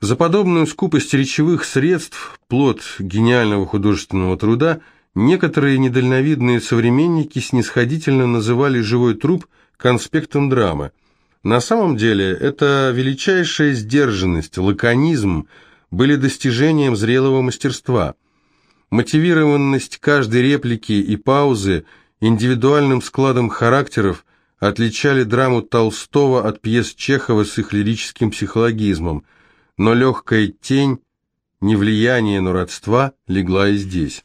За подобную скупость речевых средств, плод гениального художественного труда, некоторые недальновидные современники снисходительно называли живой труп конспектом драмы. На самом деле это величайшая сдержанность, лаконизм были достижением зрелого мастерства. Мотивированность каждой реплики и паузы индивидуальным складом характеров отличали драму Толстого от пьес Чехова с их лирическим психологизмом, но легкая тень, не влияние, но родства, легла и здесь.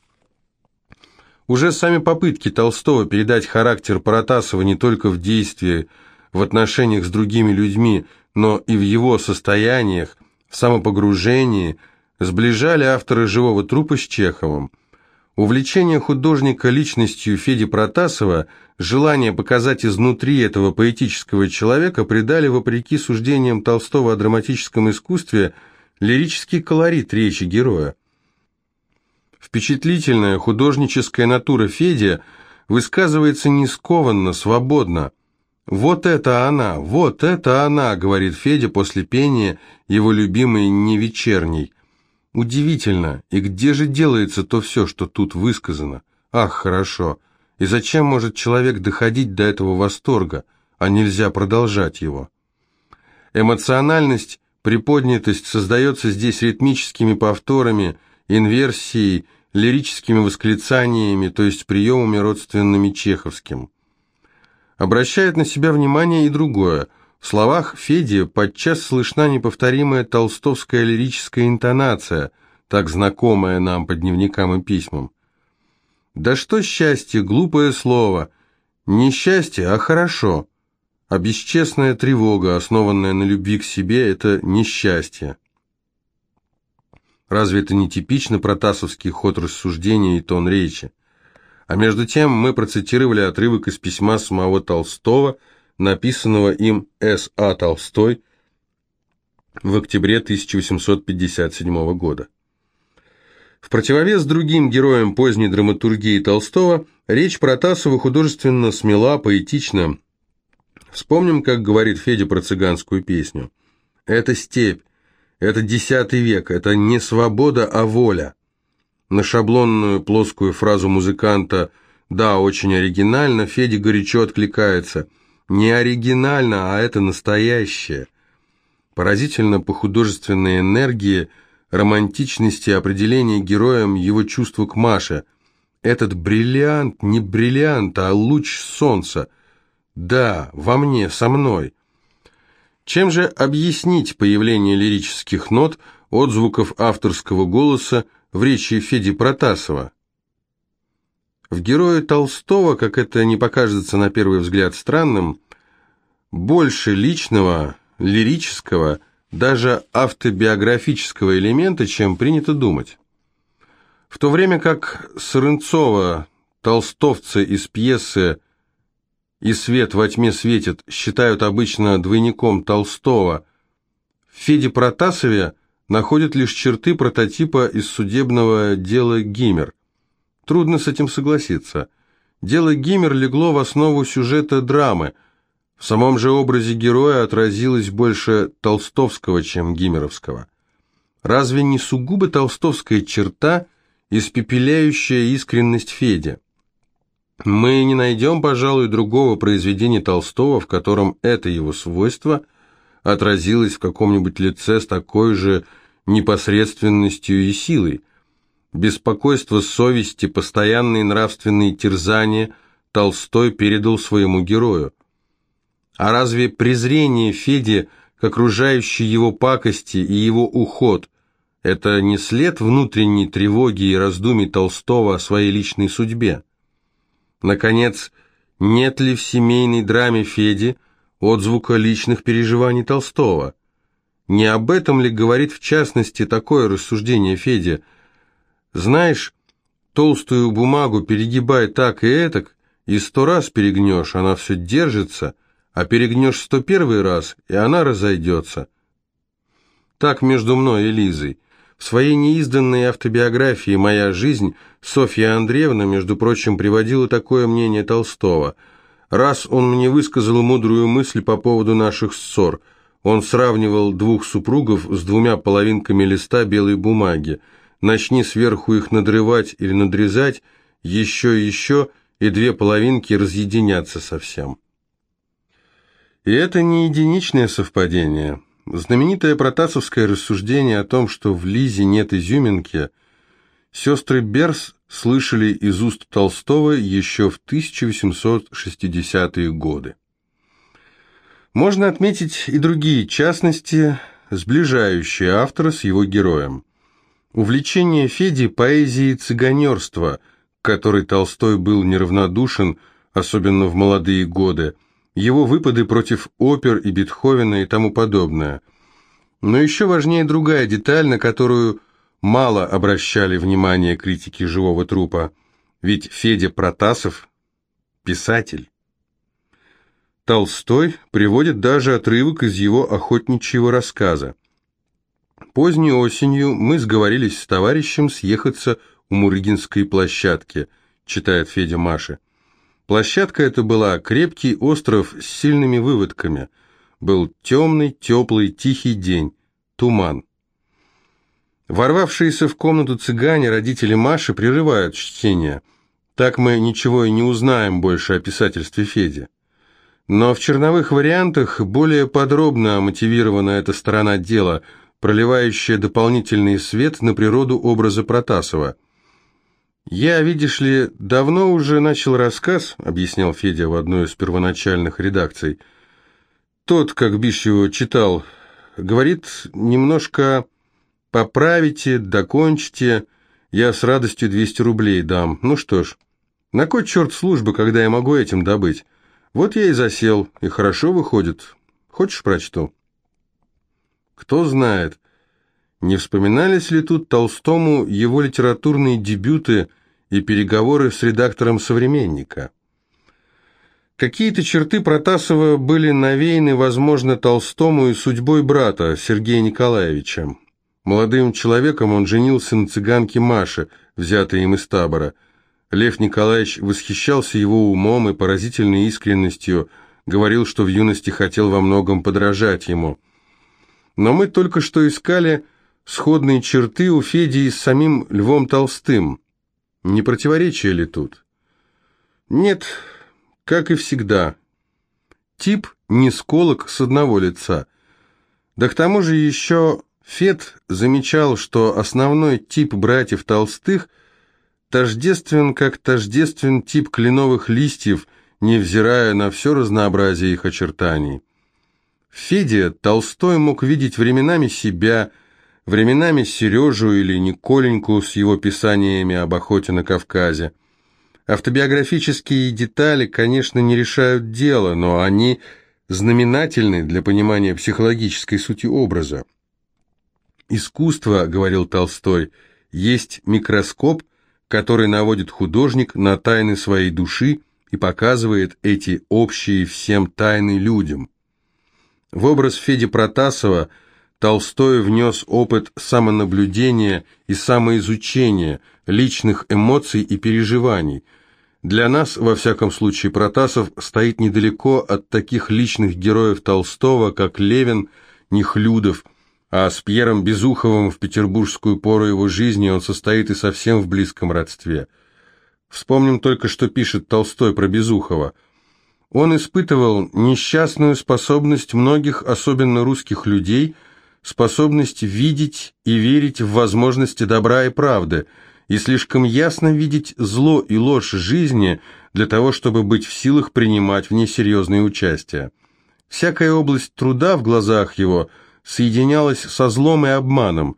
Уже сами попытки Толстого передать характер Паратасова не только в действии, в отношениях с другими людьми, но и в его состояниях, в самопогружении, сближали автора «Живого трупа» с Чеховым – Увлечение художника личностью Феди Протасова, желание показать изнутри этого поэтического человека придали, вопреки суждениям Толстого о драматическом искусстве, лирический колорит речи героя. Впечатлительная художническая натура Феди высказывается не скованно, свободно. «Вот это она, вот это она», — говорит Федя после пения его любимой «Невечерней». Удивительно, и где же делается то все, что тут высказано? Ах, хорошо. И зачем может человек доходить до этого восторга, а нельзя продолжать его? Эмоциональность, приподнятость создается здесь ритмическими повторами, инверсией, лирическими восклицаниями, то есть приемами, родственными чеховским. Обращает на себя внимание и другое – в словах Феди подчас слышна неповторимая толстовская лирическая интонация, так знакомая нам по дневникам и письмам. «Да что счастье, глупое слово! Не счастье, а хорошо!» А бесчестная тревога, основанная на любви к себе, это несчастье. Разве это не типично протасовский ход рассуждения и тон речи? А между тем мы процитировали отрывок из письма самого Толстого – написанного им С.А. Толстой в октябре 1857 года. В противовес другим героям поздней драматургии Толстого, речь Протасова художественно смела, поэтична. Вспомним, как говорит Федя про цыганскую песню. «Это степь, это десятый век, это не свобода, а воля». На шаблонную плоскую фразу музыканта «Да, очень оригинально» Федя горячо откликается – не оригинально, а это настоящее. Поразительно по художественной энергии, романтичности определения героем его чувства к Маше. Этот бриллиант не бриллиант, а луч солнца. Да, во мне, со мной. Чем же объяснить появление лирических нот, отзвуков авторского голоса в речи Феди Протасова? В герое Толстого, как это не покажется на первый взгляд странным, больше личного, лирического, даже автобиографического элемента, чем принято думать. В то время как Сырынцова, толстовцы из пьесы «И свет во тьме светит» считают обычно двойником Толстого, в Феде Протасове находят лишь черты прототипа из судебного дела Гиммер – Трудно с этим согласиться. Дело Гиммер легло в основу сюжета драмы. В самом же образе героя отразилось больше толстовского, чем гиммеровского. Разве не сугубо толстовская черта, испепеляющая искренность Федя? Мы не найдем, пожалуй, другого произведения Толстого, в котором это его свойство отразилось в каком-нибудь лице с такой же непосредственностью и силой – Беспокойство совести, постоянные нравственные терзания Толстой передал своему герою. А разве презрение Феди к окружающей его пакости и его уход – это не след внутренней тревоги и раздумий Толстого о своей личной судьбе? Наконец, нет ли в семейной драме Феди отзвука личных переживаний Толстого? Не об этом ли говорит в частности такое рассуждение Феди – знаешь, толстую бумагу перегибай так и этак, и сто раз перегнешь, она все держится, а перегнешь сто первый раз, и она разойдется. Так между мной и Лизой. В своей неизданной автобиографии «Моя жизнь» Софья Андреевна, между прочим, приводила такое мнение Толстого. Раз он мне высказал мудрую мысль по поводу наших ссор, Он сравнивал двух супругов с двумя половинками листа белой бумаги. Начни сверху их надрывать или надрезать, еще и еще, и две половинки разъединятся совсем. И это не единичное совпадение. Знаменитое протасовское рассуждение о том, что в Лизе нет изюминки, сестры Берс слышали из уст Толстого еще в 1860-е годы. Можно отметить и другие частности, сближающие автора с его героем. Увлечение Феди поэзией цыганерства, к которой Толстой был неравнодушен, особенно в молодые годы, его выпады против опер и Бетховена и тому подобное. Но еще важнее другая деталь, на которую мало обращали внимание критики живого трупа, ведь Федя Протасов – писатель. Толстой приводит даже отрывок из его охотничьего рассказа. Поздней осенью мы сговорились с товарищем съехаться у Мурыгинской площадки, читает Федя Маше. Площадка эта была крепкий остров с сильными выводками. Был темный, теплый, тихий день, туман. Ворвавшиеся в комнату цыгане, родители Маши, прерывают чтение. Так мы ничего и не узнаем больше о писательстве Феди. Но в черновых вариантах более подробно мотивирована эта сторона дела, проливающая дополнительный свет на природу образа Протасова. «Я, видишь ли, давно уже начал рассказ», — объяснял Федя в одной из первоначальных редакций. «Тот, как Биш его читал, говорит, немножко поправите, докончите, я с радостью 200 рублей дам. Ну что ж, на кой черт службы, когда я могу этим добыть?» Вот я и засел, и хорошо выходит. Хочешь прочту? Кто знает, не вспоминались ли тут Толстому его литературные дебюты и переговоры с редактором «Современника»? Какие-то черты Протасова были навеяны, возможно, Толстому и судьбой брата, Сергея Николаевича. Молодым человеком он женился на цыганке Маше, взятой им из табора – Лев Николаевич восхищался его умом и поразительной искренностью, говорил, что в юности хотел во многом подражать ему. Но мы только что искали сходные черты у Феди с самим Львом Толстым. Не противоречие ли тут? Нет, как и всегда. Тип не сколок с одного лица. Да к тому же еще Фед замечал, что основной тип братьев Толстых – тождествен, как тождествен тип кленовых листьев, невзирая на все разнообразие их очертаний. В Феде Толстой мог видеть временами себя, временами Сережу или Николеньку с его писаниями об охоте на Кавказе. Автобиографические детали, конечно, не решают дело, но они знаменательны для понимания психологической сути образа. «Искусство, — говорил Толстой, — есть микроскоп, который наводит художник на тайны своей души и показывает эти общие всем тайны людям. В образ Феди Протасова Толстой внес опыт самонаблюдения и самоизучения, личных эмоций и переживаний. Для нас, во всяком случае, Протасов стоит недалеко от таких личных героев Толстого, как Левин, Нехлюдов, а с Пьером Безуховым в петербургскую пору его жизни он состоит и совсем в близком родстве. Вспомним только, что пишет Толстой про Безухова. Он испытывал несчастную способность многих, особенно русских людей, способность видеть и верить в возможности добра и правды, и слишком ясно видеть зло и ложь жизни для того, чтобы быть в силах принимать в ней серьезное участие. Всякая область труда в глазах его – соединялось со злом и обманом.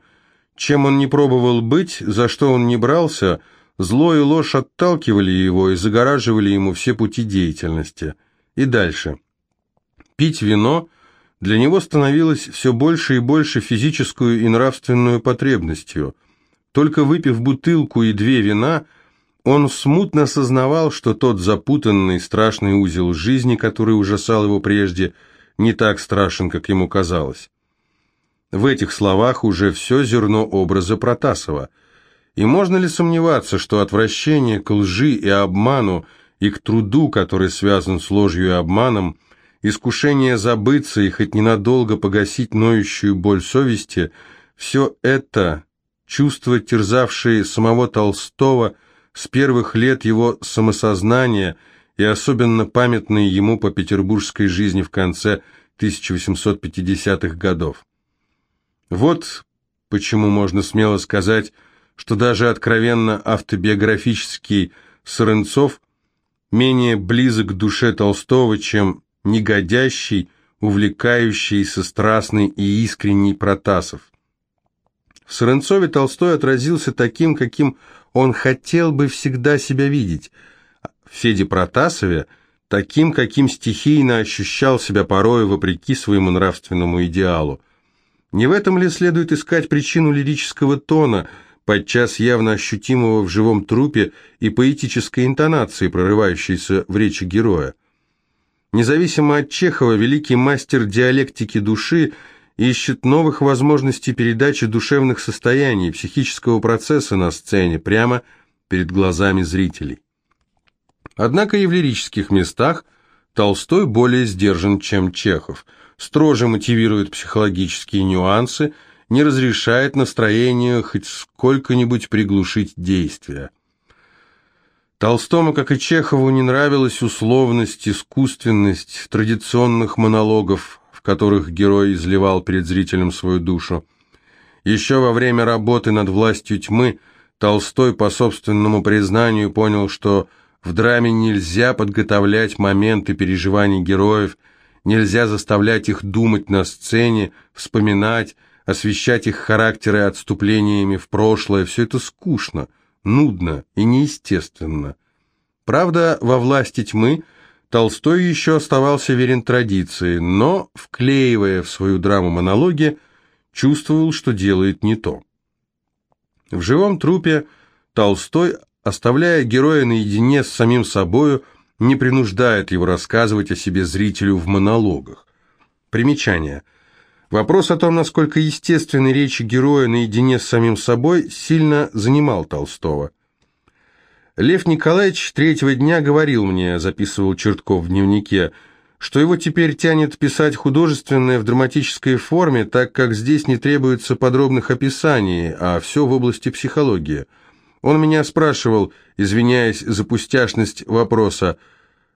Чем он не пробовал быть, за что он не брался, зло и ложь отталкивали его и загораживали ему все пути деятельности. И дальше. Пить вино для него становилось все больше и больше физическую и нравственную потребностью. Только выпив бутылку и две вина, он смутно сознавал, что тот запутанный страшный узел жизни, который ужасал его прежде, не так страшен, как ему казалось. В этих словах уже все зерно образа Протасова. И можно ли сомневаться, что отвращение к лжи и обману и к труду, который связан с ложью и обманом, искушение забыться и хоть ненадолго погасить ноющую боль совести, все это, чувства, терзавшие самого Толстого с первых лет его самосознания и особенно памятные ему по петербургской жизни в конце 1850-х годов. Вот почему можно смело сказать, что даже откровенно автобиографический Соренцов менее близок к душе Толстого, чем негодящий, увлекающийся, страстный и искренний Протасов. В Соренцове Толстой отразился таким, каким он хотел бы всегда себя видеть. В Феде Протасове – таким, каким стихийно ощущал себя порой вопреки своему нравственному идеалу. Не в этом ли следует искать причину лирического тона, подчас явно ощутимого в живом трупе и поэтической интонации, прорывающейся в речи героя? Независимо от Чехова, великий мастер диалектики души ищет новых возможностей передачи душевных состояний, психического процесса на сцене, прямо перед глазами зрителей. Однако и в лирических местах Толстой более сдержан, чем Чехов – строже мотивирует психологические нюансы, не разрешает настроению хоть сколько-нибудь приглушить действия. Толстому, как и Чехову, не нравилась условность, искусственность традиционных монологов, в которых герой изливал перед зрителем свою душу. Еще во время работы над «Властью тьмы» Толстой по собственному признанию понял, что в драме нельзя подготовлять моменты переживаний героев – Нельзя заставлять их думать на сцене, вспоминать, освещать их характеры отступлениями в прошлое. Все это скучно, нудно и неестественно. Правда, во власти тьмы Толстой еще оставался верен традиции, но, вклеивая в свою драму монологи, чувствовал, что делает не то. В живом трупе Толстой, оставляя героя наедине с самим собою, не принуждает его рассказывать о себе зрителю в монологах. Примечание. Вопрос о том, насколько естественны речи героя наедине с самим собой, сильно занимал Толстого. Лев Николаевич третьего дня говорил мне, записывал Чертков в дневнике, что его теперь тянет писать художественное в драматической форме, так как здесь не требуется подробных описаний, а все в области психологии – он меня спрашивал, извиняясь за пустяшность вопроса,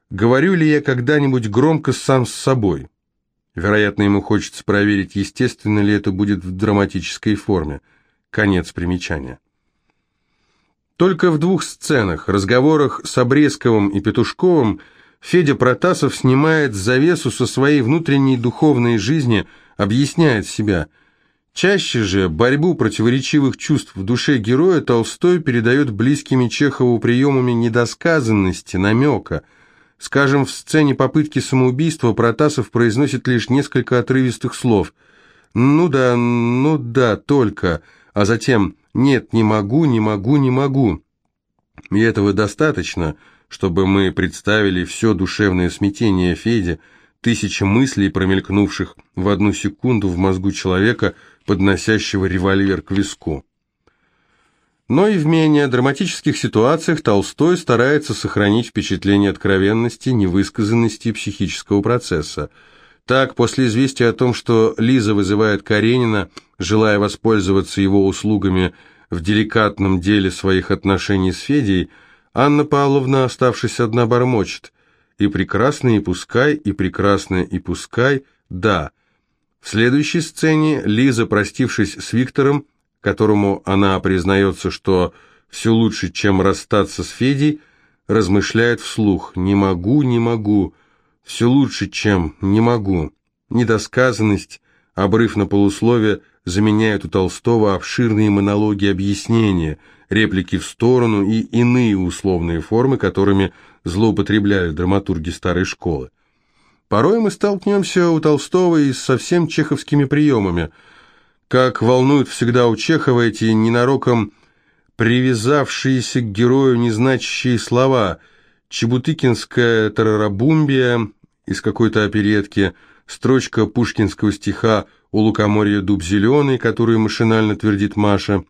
говорю ли я когда-нибудь громко сам с собой. Вероятно, ему хочется проверить, естественно ли это будет в драматической форме. Конец примечания. Только в двух сценах, разговорах с Обрезковым и Петушковым, Федя Протасов снимает завесу со своей внутренней духовной жизни, объясняет себя – Чаще же борьбу противоречивых чувств в душе героя Толстой передает близкими Чехову приемами недосказанности, намека. Скажем, в сцене попытки самоубийства Протасов произносит лишь несколько отрывистых слов. «Ну да, ну да, только», а затем «нет, не могу, не могу, не могу». И этого достаточно, чтобы мы представили все душевное смятение Феди, тысячи мыслей, промелькнувших в одну секунду в мозгу человека – подносящего револьвер к виску. Но и в менее драматических ситуациях Толстой старается сохранить впечатление откровенности, невысказанности психического процесса. Так, после известия о том, что Лиза вызывает Каренина, желая воспользоваться его услугами в деликатном деле своих отношений с Федей, Анна Павловна, оставшись одна, бормочет «И прекрасно, и пускай, и прекрасно, и пускай, да, в следующей сцене Лиза, простившись с Виктором, которому она признается, что все лучше, чем расстаться с Федей, размышляет вслух «не могу, не могу», «все лучше, чем не могу». Недосказанность, обрыв на полусловие заменяют у Толстого обширные монологи объяснения, реплики в сторону и иные условные формы, которыми злоупотребляют драматурги старой школы. Порой мы столкнемся у Толстого и с совсем чеховскими приемами. Как волнуют всегда у Чехова эти ненароком привязавшиеся к герою незначащие слова. Чебутыкинская тарарабумбия из какой-то оперетки, строчка пушкинского стиха «У лукоморья дуб зеленый», которую машинально твердит Маша.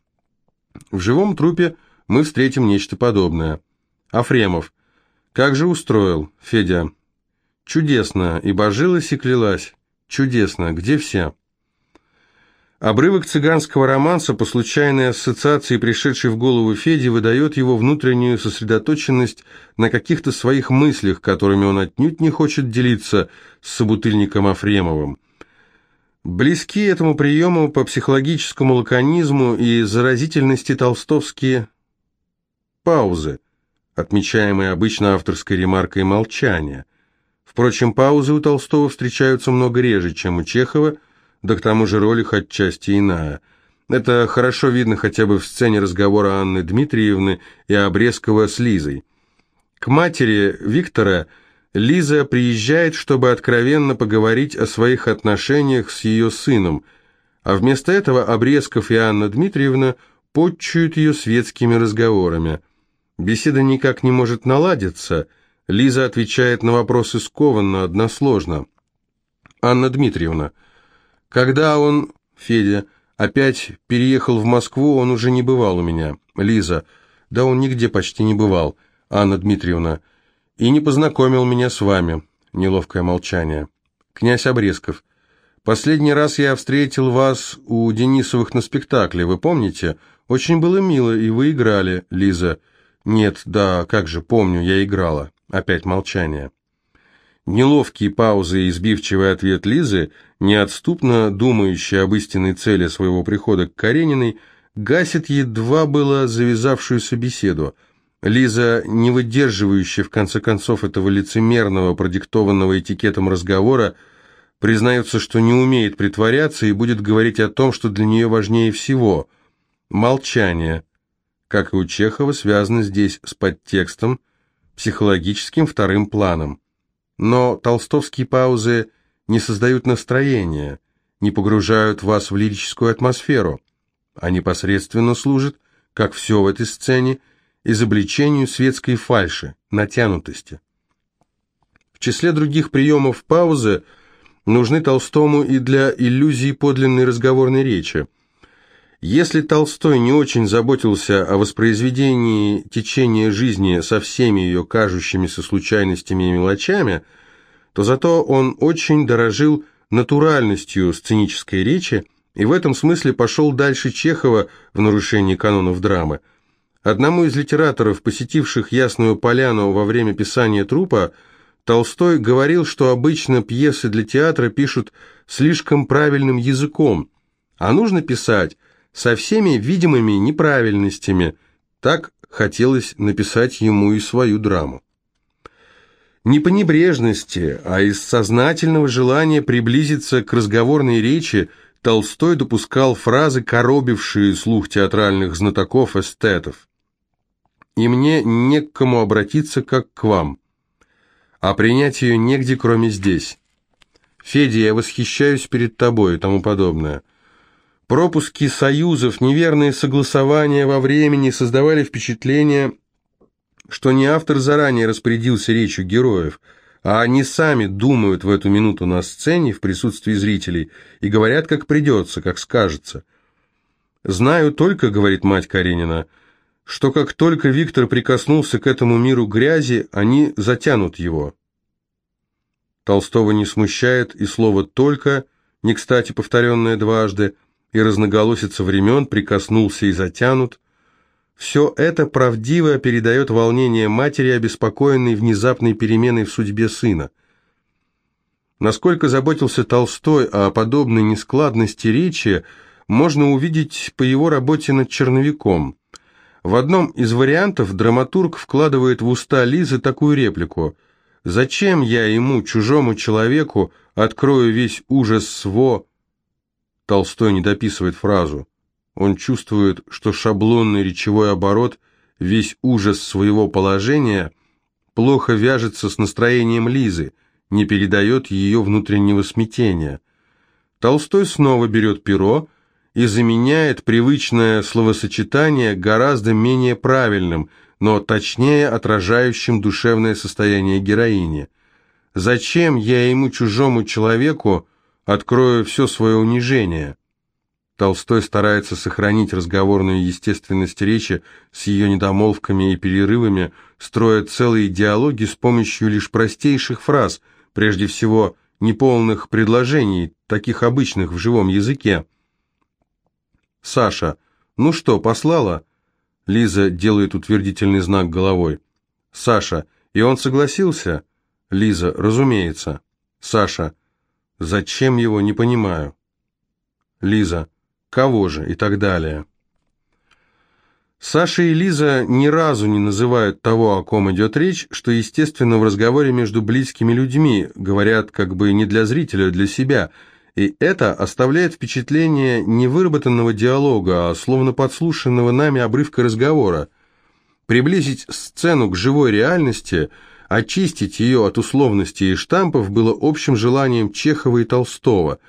В живом трупе мы встретим нечто подобное. Афремов. «Как же устроил, Федя?» Чудесно, и божилась, и клялась. Чудесно, где все? Обрывок цыганского романса по случайной ассоциации, пришедшей в голову Феди, выдает его внутреннюю сосредоточенность на каких-то своих мыслях, которыми он отнюдь не хочет делиться с собутыльником Афремовым. Близки этому приему по психологическому лаконизму и заразительности толстовские паузы, отмечаемые обычно авторской ремаркой молчания. Впрочем, паузы у Толстого встречаются много реже, чем у Чехова – да к тому же роль их отчасти иная. Это хорошо видно хотя бы в сцене разговора Анны Дмитриевны и Обрезкова с Лизой. К матери Виктора Лиза приезжает, чтобы откровенно поговорить о своих отношениях с ее сыном, а вместо этого Обрезков и Анна Дмитриевна подчуют ее светскими разговорами. Беседа никак не может наладиться. Лиза отвечает на вопросы скованно, односложно. «Анна Дмитриевна», когда он, Федя, опять переехал в Москву, он уже не бывал у меня. Лиза, да он нигде почти не бывал. Анна Дмитриевна, и не познакомил меня с вами. Неловкое молчание. Князь Обрезков, последний раз я встретил вас у Денисовых на спектакле, вы помните? Очень было мило, и вы играли, Лиза. Нет, да, как же, помню, я играла. Опять молчание. Неловкие паузы и избивчивый ответ Лизы, неотступно думающая об истинной цели своего прихода к Карениной, гасит едва было завязавшуюся беседу. Лиза, не выдерживающая в конце концов этого лицемерного, продиктованного этикетом разговора, признается, что не умеет притворяться и будет говорить о том, что для нее важнее всего. Молчание, как и у Чехова, связано здесь с подтекстом, психологическим вторым планом. Но толстовские паузы не создают настроения, не погружают вас в лирическую атмосферу, а непосредственно служат, как все в этой сцене, изобличению светской фальши, натянутости. В числе других приемов паузы нужны Толстому и для иллюзии подлинной разговорной речи – если Толстой не очень заботился о воспроизведении течения жизни со всеми ее кажущимися случайностями и мелочами, то зато он очень дорожил натуральностью сценической речи и в этом смысле пошел дальше Чехова в нарушении канонов драмы. Одному из литераторов, посетивших Ясную Поляну во время писания трупа, Толстой говорил, что обычно пьесы для театра пишут слишком правильным языком, а нужно писать со всеми видимыми неправильностями. Так хотелось написать ему и свою драму. Не по небрежности, а из сознательного желания приблизиться к разговорной речи Толстой допускал фразы, коробившие слух театральных знатоков-эстетов. «И мне не к кому обратиться, как к вам, а принять ее негде, кроме здесь. Федя, я восхищаюсь перед тобой» и тому подобное – Пропуски союзов, неверные согласования во времени создавали впечатление, что не автор заранее распорядился речью героев, а они сами думают в эту минуту на сцене в присутствии зрителей и говорят, как придется, как скажется. «Знаю только, — говорит мать Каренина, — что как только Виктор прикоснулся к этому миру грязи, они затянут его». Толстого не смущает и слово «только», не кстати повторенное дважды, — и разноголосица времен прикоснулся и затянут. Все это правдиво передает волнение матери, обеспокоенной внезапной переменой в судьбе сына. Насколько заботился Толстой о подобной нескладности речи, можно увидеть по его работе над черновиком. В одном из вариантов драматург вкладывает в уста Лизы такую реплику «Зачем я ему, чужому человеку, открою весь ужас сво, Толстой не дописывает фразу. Он чувствует, что шаблонный речевой оборот, весь ужас своего положения, плохо вяжется с настроением Лизы, не передает ее внутреннего смятения. Толстой снова берет перо и заменяет привычное словосочетание гораздо менее правильным, но точнее отражающим душевное состояние героини. «Зачем я ему, чужому человеку, открою все свое унижение. Толстой старается сохранить разговорную естественность речи с ее недомолвками и перерывами, строя целые диалоги с помощью лишь простейших фраз, прежде всего, неполных предложений, таких обычных в живом языке. Саша. Ну что, послала? Лиза делает утвердительный знак головой. Саша. И он согласился? Лиза. Разумеется. Саша. Зачем его, не понимаю. Лиза. Кого же? И так далее. Саша и Лиза ни разу не называют того, о ком идет речь, что, естественно, в разговоре между близкими людьми говорят как бы не для зрителя, а для себя, и это оставляет впечатление не выработанного диалога, а словно подслушанного нами обрывка разговора. Приблизить сцену к живой реальности, очистить ее от условностей и штампов было общим желанием Чехова и Толстого.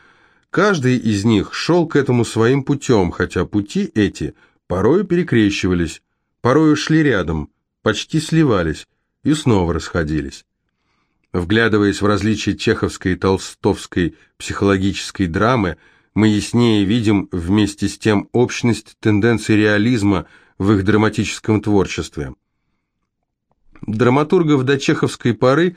Каждый из них шел к этому своим путем, хотя пути эти – Порою перекрещивались, порою шли рядом, почти сливались и снова расходились. Вглядываясь в различия чеховской и толстовской психологической драмы, мы яснее видим вместе с тем общность тенденций реализма в их драматическом творчестве. Драматургов до чеховской поры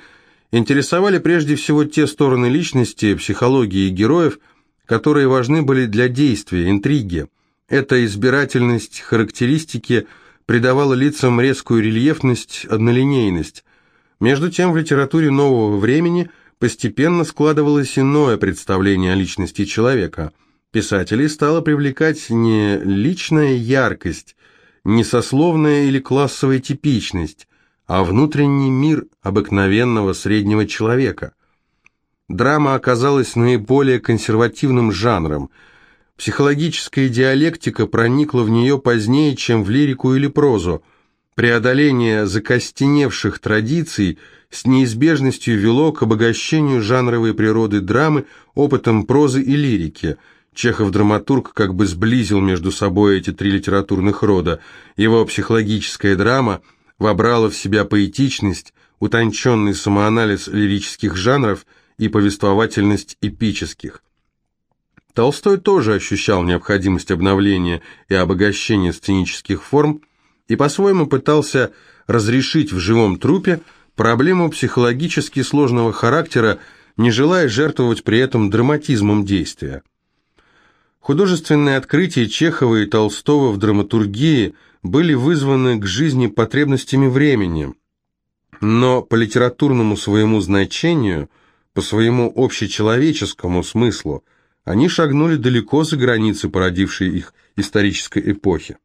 интересовали прежде всего те стороны личности, психологии героев, которые важны были для действия, интриги. Эта избирательность характеристики придавала лицам резкую рельефность, однолинейность. Между тем в литературе нового времени постепенно складывалось иное представление о личности человека. Писателей стала привлекать не личная яркость, не сословная или классовая типичность, а внутренний мир обыкновенного среднего человека. Драма оказалась наиболее консервативным жанром – Психологическая диалектика проникла в нее позднее, чем в лирику или прозу. Преодоление закостеневших традиций с неизбежностью вело к обогащению жанровой природы драмы опытом прозы и лирики. Чехов-драматург как бы сблизил между собой эти три литературных рода. Его психологическая драма вобрала в себя поэтичность, утонченный самоанализ лирических жанров и повествовательность эпических. Толстой тоже ощущал необходимость обновления и обогащения сценических форм и по-своему пытался разрешить в живом трупе проблему психологически сложного характера, не желая жертвовать при этом драматизмом действия. Художественные открытия Чехова и Толстого в драматургии были вызваны к жизни потребностями времени, но по литературному своему значению, по своему общечеловеческому смыслу – они шагнули далеко за границы породившей их исторической эпохи.